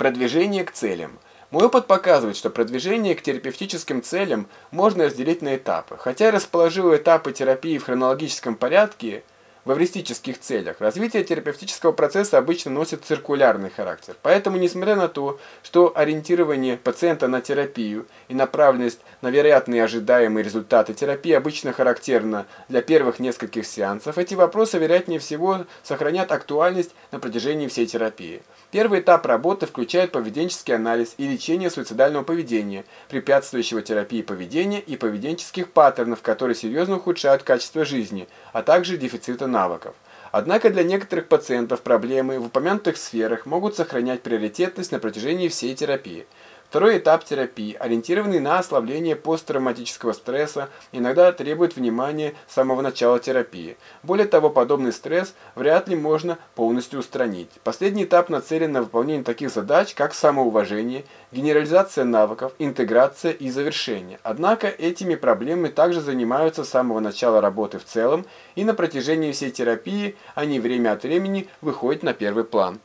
Продвижение к целям. Мой опыт показывает, что продвижение к терапевтическим целям можно разделить на этапы. Хотя я расположил этапы терапии в хронологическом порядке, в эвристических целях. Развитие терапевтического процесса обычно носит циркулярный характер. Поэтому, несмотря на то, что ориентирование пациента на терапию и направленность на вероятные ожидаемые результаты терапии обычно характерна для первых нескольких сеансов, эти вопросы, вероятнее всего, сохранят актуальность на протяжении всей терапии. Первый этап работы включает поведенческий анализ и лечение суицидального поведения, препятствующего терапии поведения и поведенческих паттернов, которые серьезно ухудшают качество жизни, а также дефицита навыков. Однако для некоторых пациентов проблемы в упомянутых сферах могут сохранять приоритетность на протяжении всей терапии. Второй этап терапии, ориентированный на ослабление посттравматического стресса, иногда требует внимания с самого начала терапии. Более того, подобный стресс вряд ли можно полностью устранить. Последний этап нацелен на выполнение таких задач, как самоуважение, генерализация навыков, интеграция и завершение. Однако этими проблемами также занимаются с самого начала работы в целом, и на протяжении всей терапии они время от времени выходят на первый план.